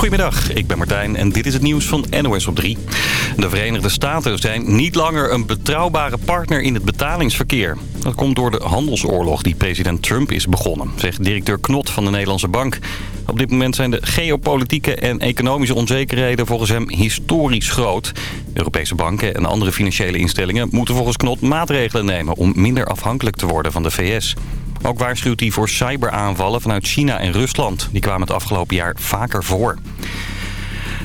Goedemiddag, ik ben Martijn en dit is het nieuws van NOS op 3. De Verenigde Staten zijn niet langer een betrouwbare partner in het betalingsverkeer. Dat komt door de handelsoorlog die president Trump is begonnen, zegt directeur Knot van de Nederlandse Bank. Op dit moment zijn de geopolitieke en economische onzekerheden volgens hem historisch groot. Europese banken en andere financiële instellingen moeten volgens Knot maatregelen nemen om minder afhankelijk te worden van de VS. Ook waarschuwt hij voor cyberaanvallen vanuit China en Rusland. Die kwamen het afgelopen jaar vaker voor.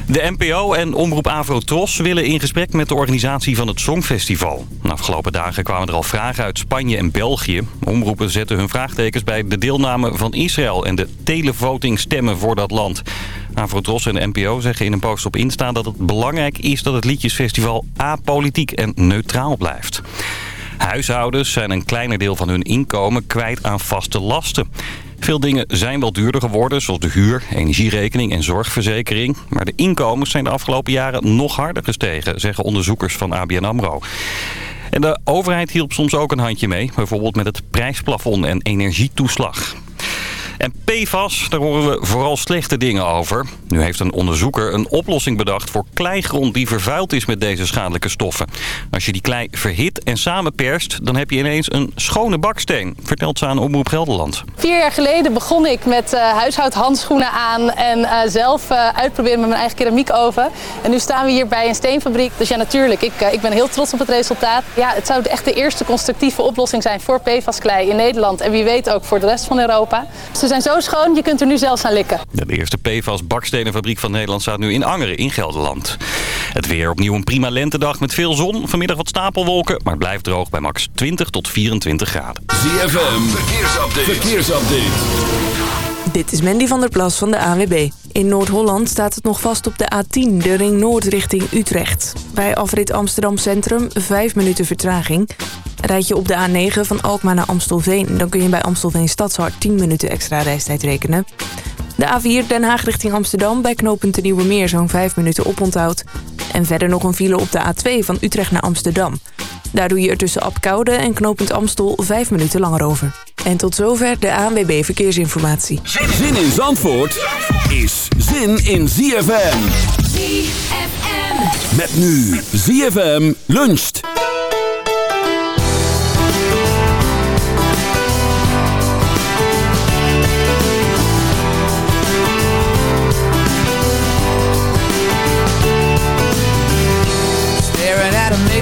De NPO en Omroep Avrotros willen in gesprek met de organisatie van het Songfestival. De afgelopen dagen kwamen er al vragen uit Spanje en België. Omroepen zetten hun vraagtekens bij de deelname van Israël... en de televoting stemmen voor dat land. Avrotros en de NPO zeggen in een post op Insta dat het belangrijk is... dat het Liedjesfestival apolitiek en neutraal blijft. Huishoudens zijn een kleiner deel van hun inkomen kwijt aan vaste lasten. Veel dingen zijn wel duurder geworden, zoals de huur, energierekening en zorgverzekering. Maar de inkomens zijn de afgelopen jaren nog harder gestegen, zeggen onderzoekers van ABN AMRO. En de overheid hielp soms ook een handje mee, bijvoorbeeld met het prijsplafond en energietoeslag. En PFAS, daar horen we vooral slechte dingen over. Nu heeft een onderzoeker een oplossing bedacht voor kleigrond die vervuild is met deze schadelijke stoffen. Als je die klei verhit en samenperst, dan heb je ineens een schone baksteen, vertelt ze aan Omroep Gelderland. Vier jaar geleden begon ik met uh, huishoudhandschoenen aan en uh, zelf uh, uitproberen met mijn eigen keramiekoven. En nu staan we hier bij een steenfabriek. Dus ja, natuurlijk, ik, ik ben heel trots op het resultaat. Ja, het zou echt de eerste constructieve oplossing zijn voor PFAS-klei in Nederland. En wie weet ook voor de rest van Europa. Ze zijn zo schoon, je kunt er nu zelfs aan likken. De eerste PFAS bakstenenfabriek van Nederland staat nu in Angeren in Gelderland. Het weer opnieuw een prima lentedag met veel zon. Vanmiddag wat stapelwolken, maar het blijft droog bij max 20 tot 24 graden. ZFM, verkeersupdate. verkeersupdate. Dit is Mandy van der Plas van de AWB. In Noord-Holland staat het nog vast op de A10, de ring noord richting Utrecht. Bij afrit Amsterdam Centrum 5 minuten vertraging. Rijd je op de A9 van Alkmaar naar Amstelveen... dan kun je bij Amstelveen Stadshart 10 minuten extra reistijd rekenen. De A4 Den Haag richting Amsterdam bij knooppunt Nieuwe Meer zo'n 5 minuten oponthoud. En verder nog een file op de A2 van Utrecht naar Amsterdam. Daar doe je er tussen Apkoude en knooppunt Amstel 5 minuten langer over. En tot zover de ANWB Verkeersinformatie. Zin in Zandvoort is zin in ZFM. ZFM. Met nu ZFM luncht.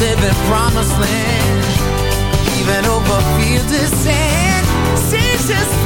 living promised land. Even over fields of sand Seas just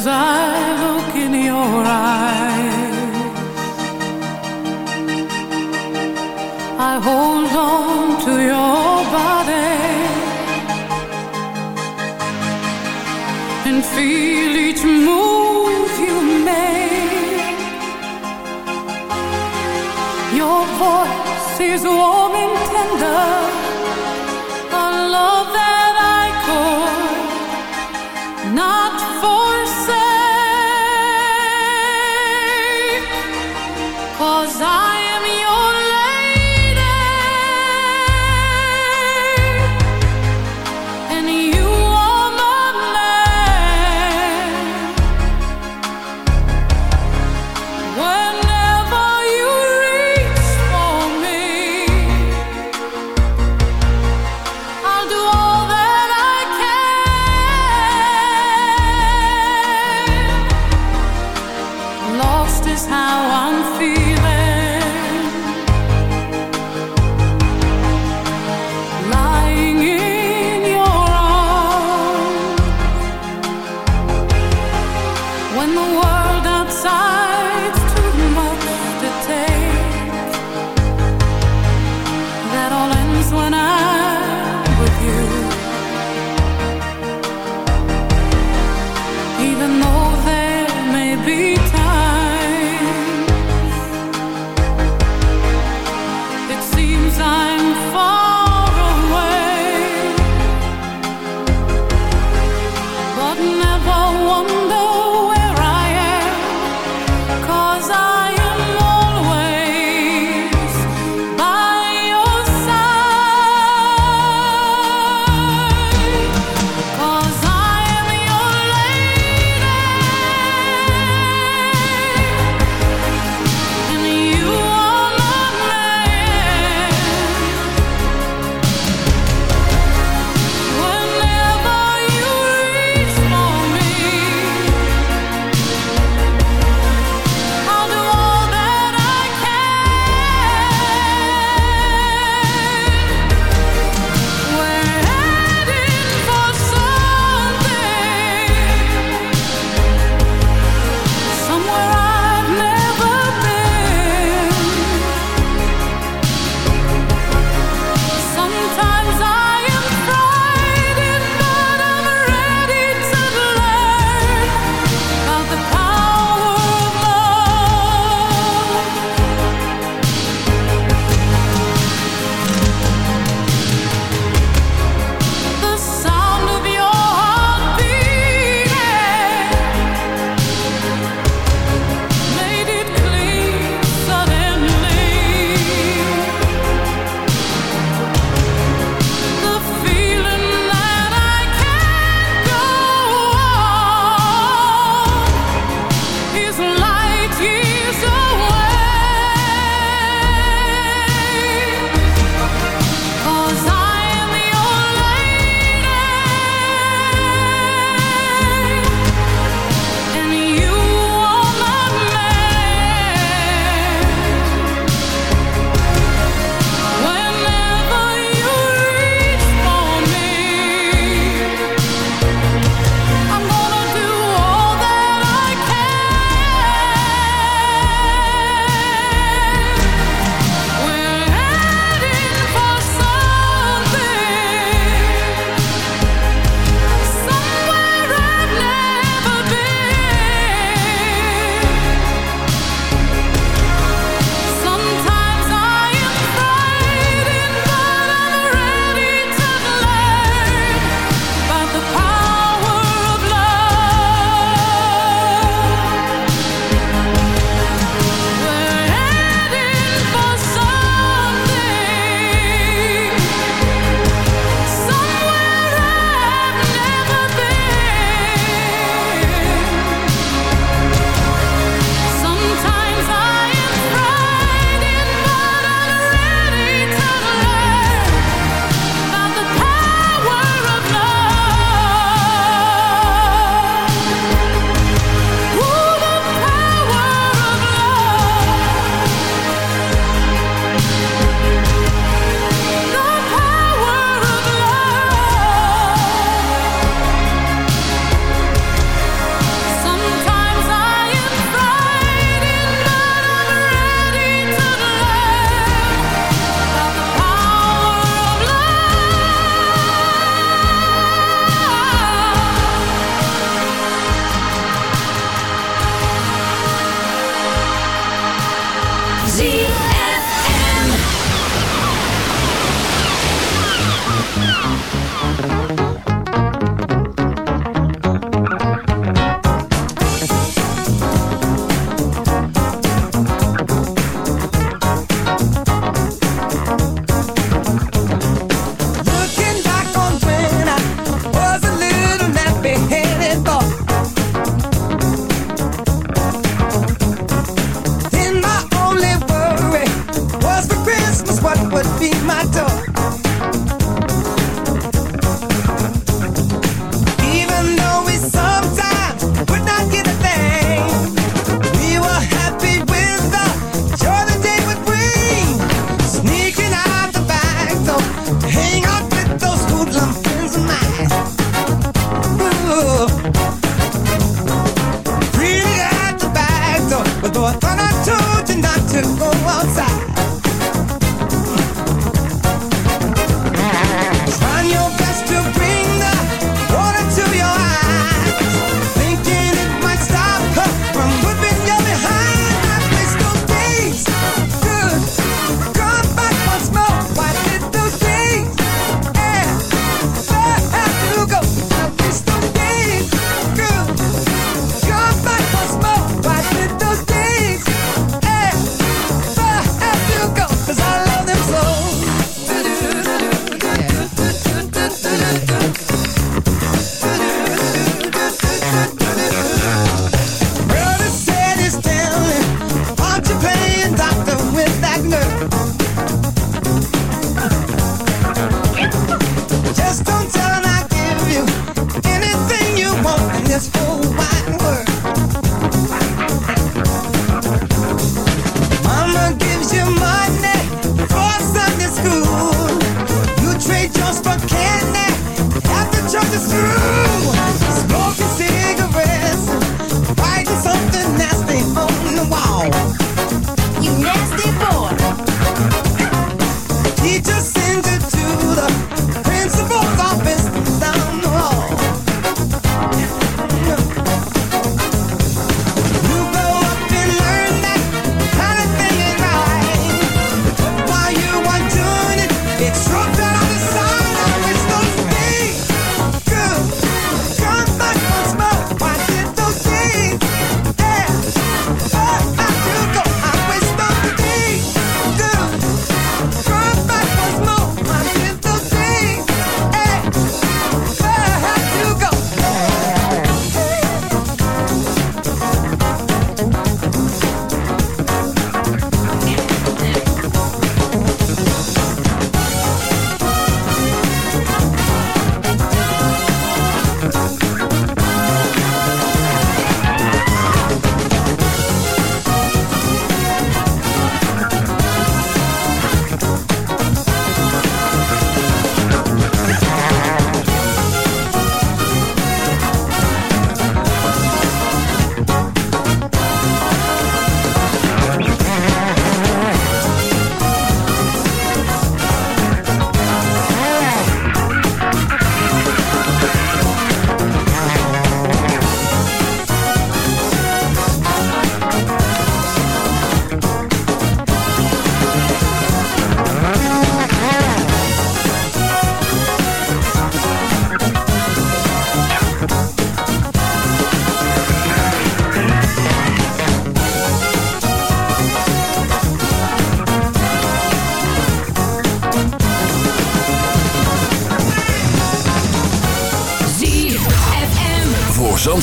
Zijn.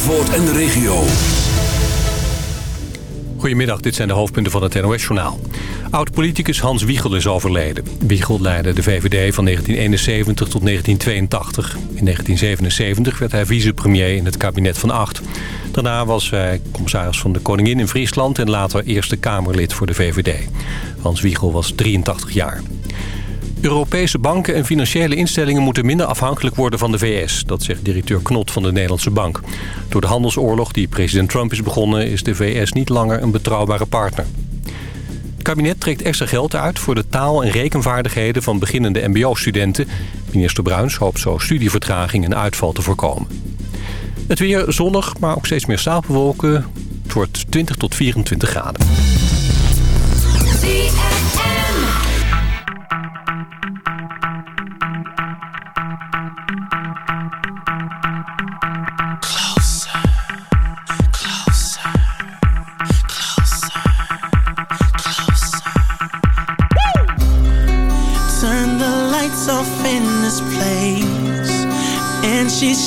En de regio. Goedemiddag, dit zijn de hoofdpunten van het NOS-journaal. Oud-politicus Hans Wiegel is overleden. Wiegel leidde de VVD van 1971 tot 1982. In 1977 werd hij vicepremier in het kabinet van Acht. Daarna was hij commissaris van de Koningin in Friesland... en later Eerste Kamerlid voor de VVD. Hans Wiegel was 83 jaar. Europese banken en financiële instellingen moeten minder afhankelijk worden van de VS. Dat zegt directeur Knot van de Nederlandse Bank. Door de handelsoorlog die president Trump is begonnen... is de VS niet langer een betrouwbare partner. Het kabinet trekt extra geld uit voor de taal- en rekenvaardigheden van beginnende mbo-studenten. Minister Bruins hoopt zo studievertraging en uitval te voorkomen. Het weer zonnig, maar ook steeds meer stapelwolken. Het wordt 20 tot 24 graden.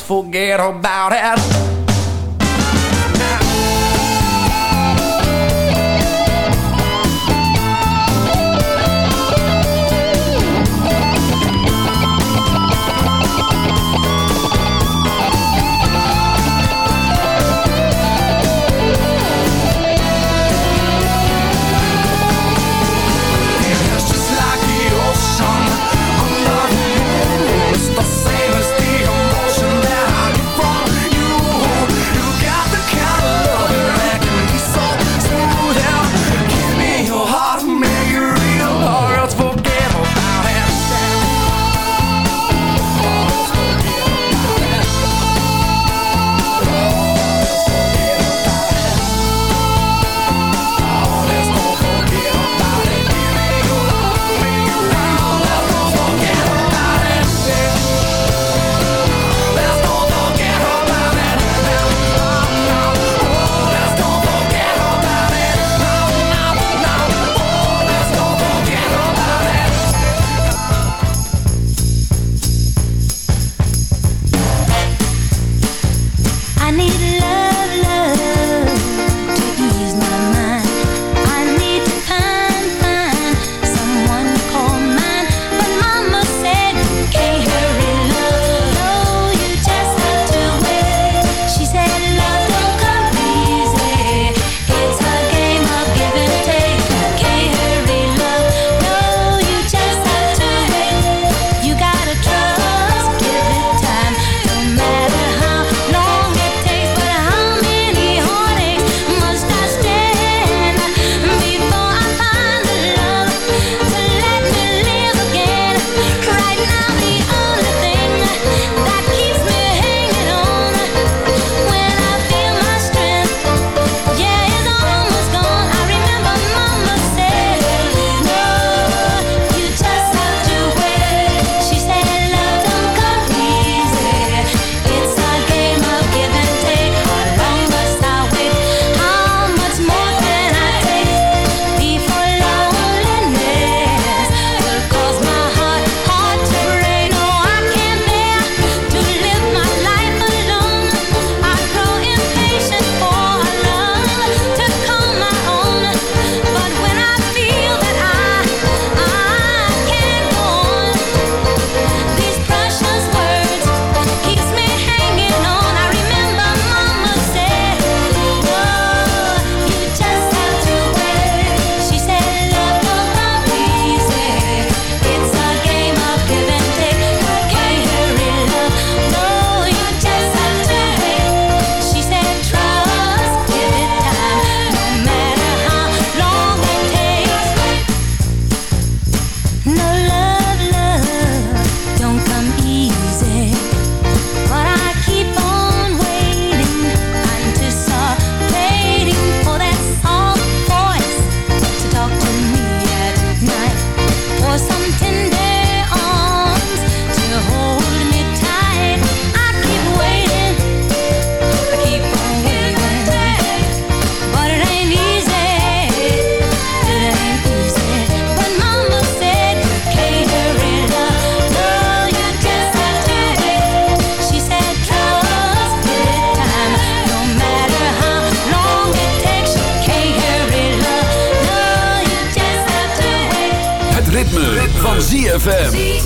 forget about it. ZFM.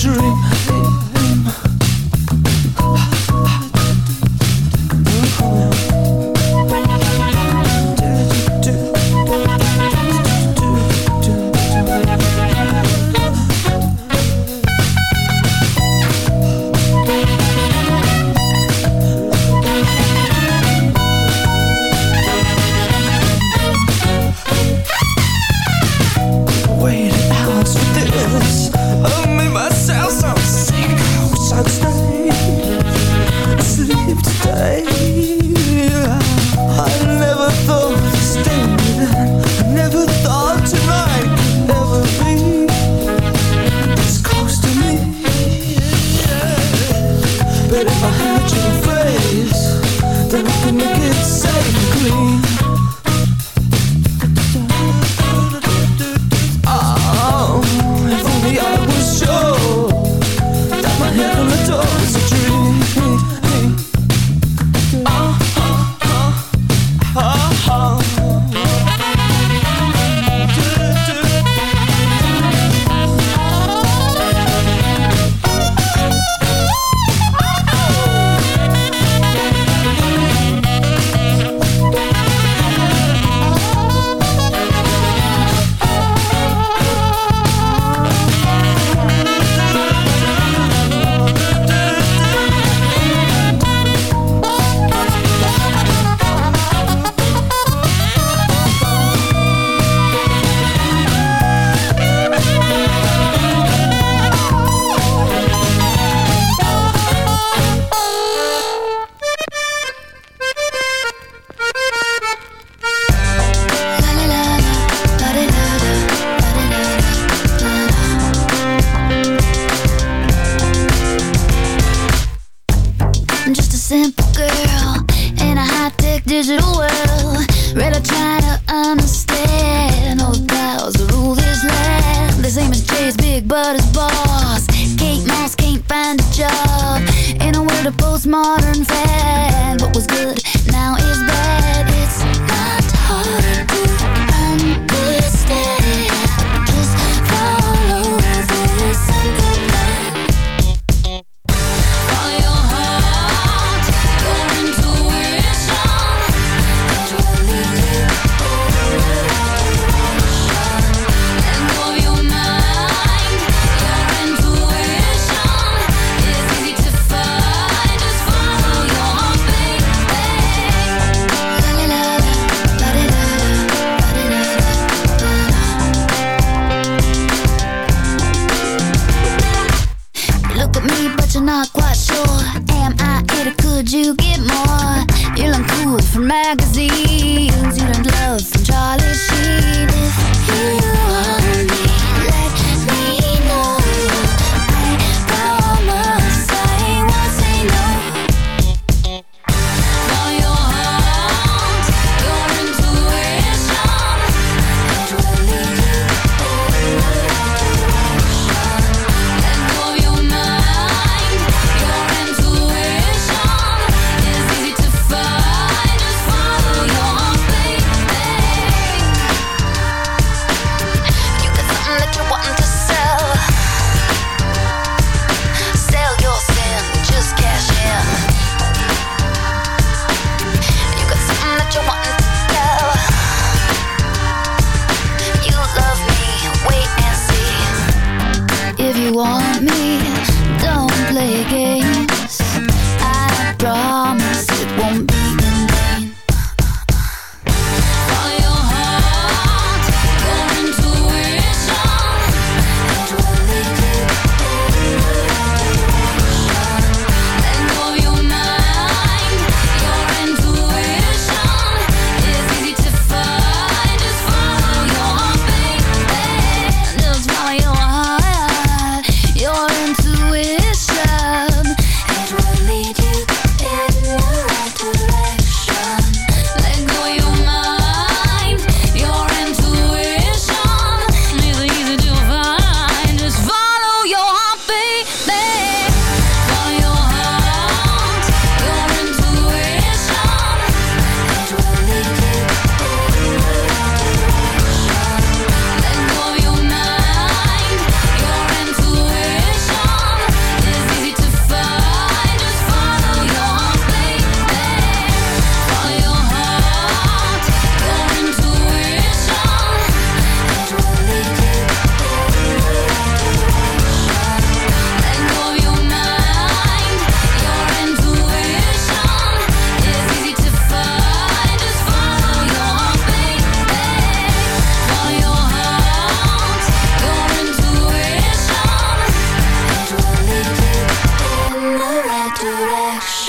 Dream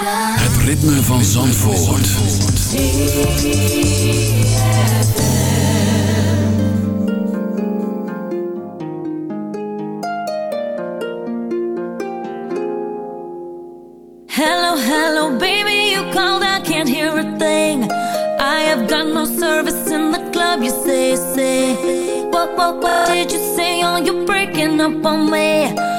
Het ritme van Zandvoort. Hello, hello, baby, you called, I can't hear a thing. I have got no service in the club, you say, say. What, what, what did you say? Oh, you're breaking up on me.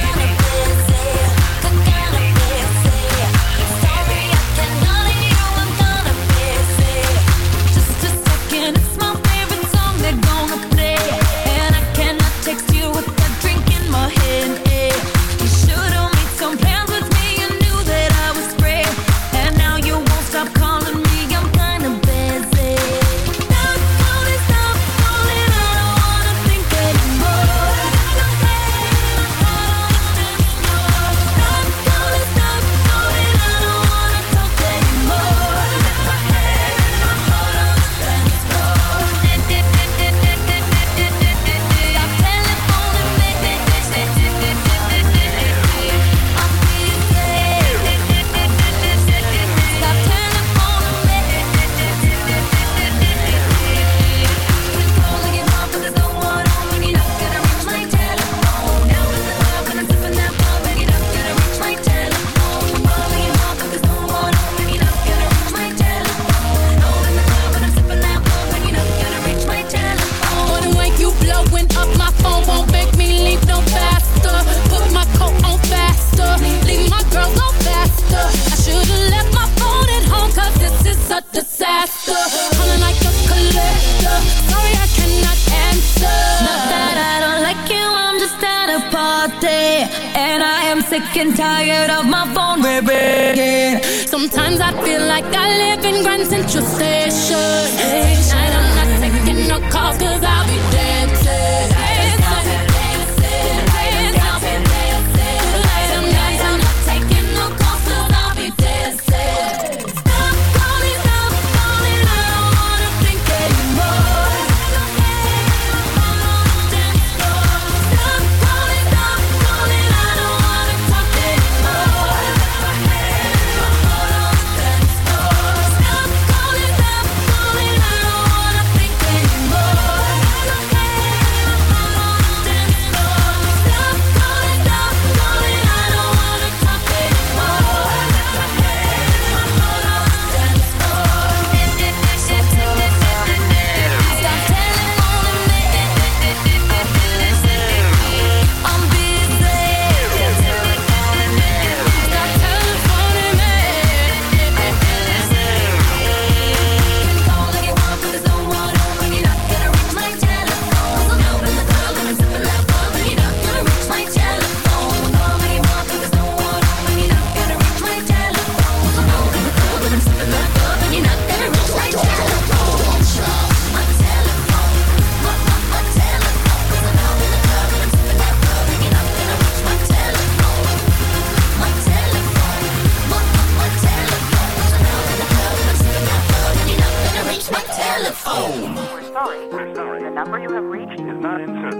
Calling like a collector. Sorry, I cannot answer. Not that I don't like you, I'm just at a party. And I am sick and tired of my phone ringing. Sometimes I feel like I live in Grand Central Station. Tonight I'm not taking no calls 'cause I'll be dancing.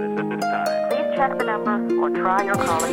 Please check the number or try your calling.